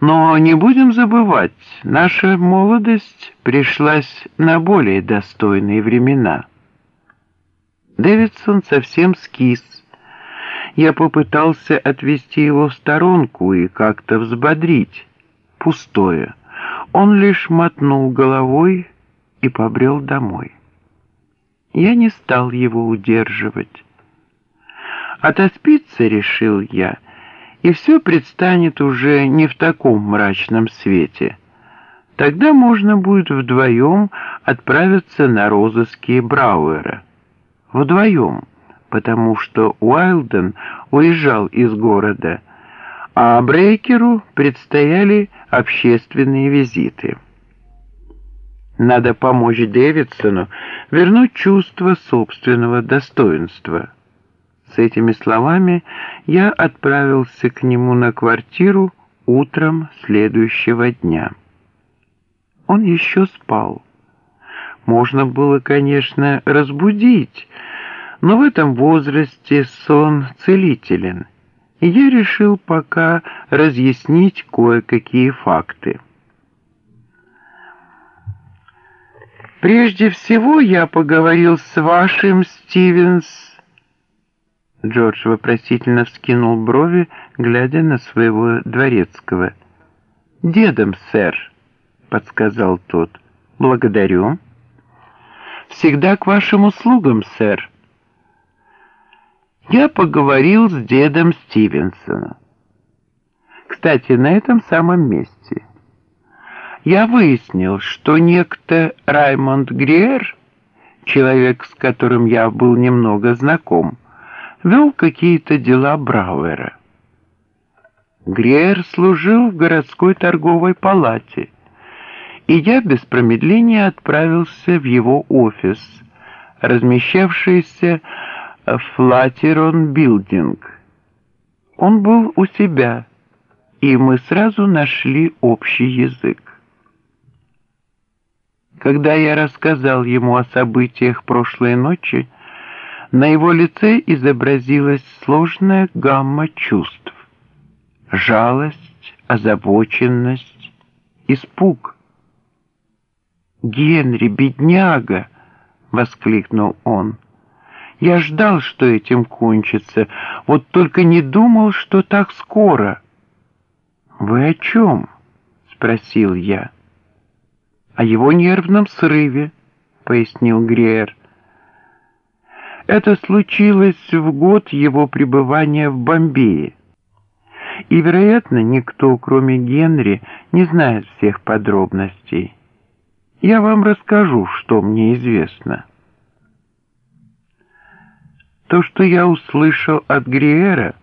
Но не будем забывать, наша молодость пришлась на более достойные времена. Дэвидсон совсем скис. Я попытался отвести его в сторонку и как-то взбодрить. Пустое. Он лишь мотнул головой и побрел домой. Я не стал его удерживать. Отоспиться, решил я, и все предстанет уже не в таком мрачном свете. Тогда можно будет вдвоем отправиться на розыски Брауэра вдвоем, потому что Уайлден уезжал из города, а Брейкеру предстояли общественные визиты. Надо помочь Дэвидсону вернуть чувство собственного достоинства. С этими словами я отправился к нему на квартиру утром следующего дня. Он еще спал. Можно было, конечно, разбудить, но в этом возрасте сон целителен, и я решил пока разъяснить кое-какие факты. «Прежде всего я поговорил с вашим Стивенс...» Джордж вопросительно вскинул брови, глядя на своего дворецкого. «Дедом, сэр», — подсказал тот. «Благодарю». Всегда к вашим услугам, сэр. Я поговорил с дедом Стивенсона. Кстати, на этом самом месте. Я выяснил, что некто Раймонд Гриер, человек, с которым я был немного знаком, вел какие-то дела Брауэра. Гриер служил в городской торговой палате – и я без промедления отправился в его офис, размещавшийся в Флатерон Билдинг. Он был у себя, и мы сразу нашли общий язык. Когда я рассказал ему о событиях прошлой ночи, на его лице изобразилась сложная гамма чувств. Жалость, озабоченность, испуг — «Генри, бедняга!» — воскликнул он. «Я ждал, что этим кончится, вот только не думал, что так скоро». «Вы о чем?» — спросил я. «О его нервном срыве», — пояснил Греер. Это случилось в год его пребывания в Бомбее. И, вероятно, никто, кроме Генри, не знает всех подробностей. Я вам расскажу, что мне известно. То, что я услышал от Гриера,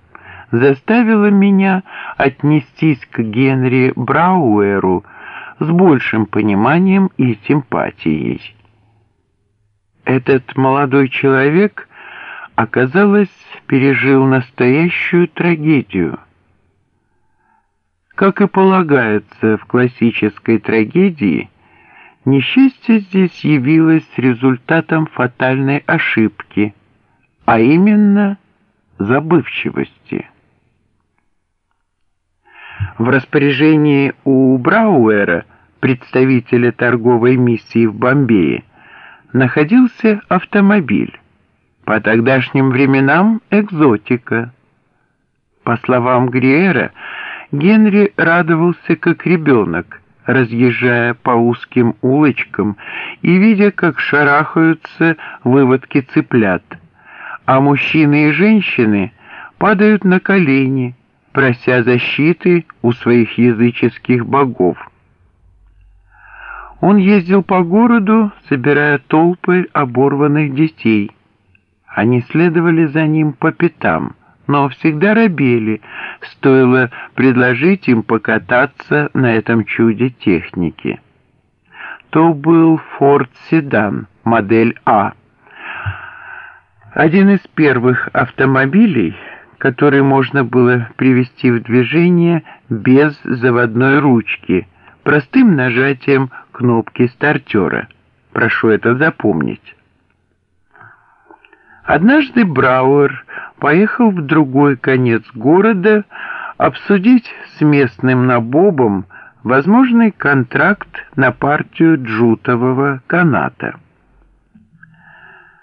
заставило меня отнестись к Генри Брауэру с большим пониманием и симпатией. Этот молодой человек, оказалось, пережил настоящую трагедию. Как и полагается в классической трагедии, Несчастье здесь явилось результатом фатальной ошибки, а именно забывчивости. В распоряжении у Брауэра, представителя торговой миссии в Бомбее, находился автомобиль, по тогдашним временам экзотика. По словам Гриера, Генри радовался как ребенок – разъезжая по узким улочкам и видя, как шарахаются выводки цыплят, а мужчины и женщины падают на колени, прося защиты у своих языческих богов. Он ездил по городу, собирая толпы оборванных детей. Они следовали за ним по пятам — но всегда робели, стоило предложить им покататься на этом чуде техники. То был Ford Седан, модель А. Один из первых автомобилей, который можно было привести в движение без заводной ручки, простым нажатием кнопки стартера. Прошу это запомнить. Однажды Брауэр поехал в другой конец города, обсудить с местным набобом возможный контракт на партию джутового каната.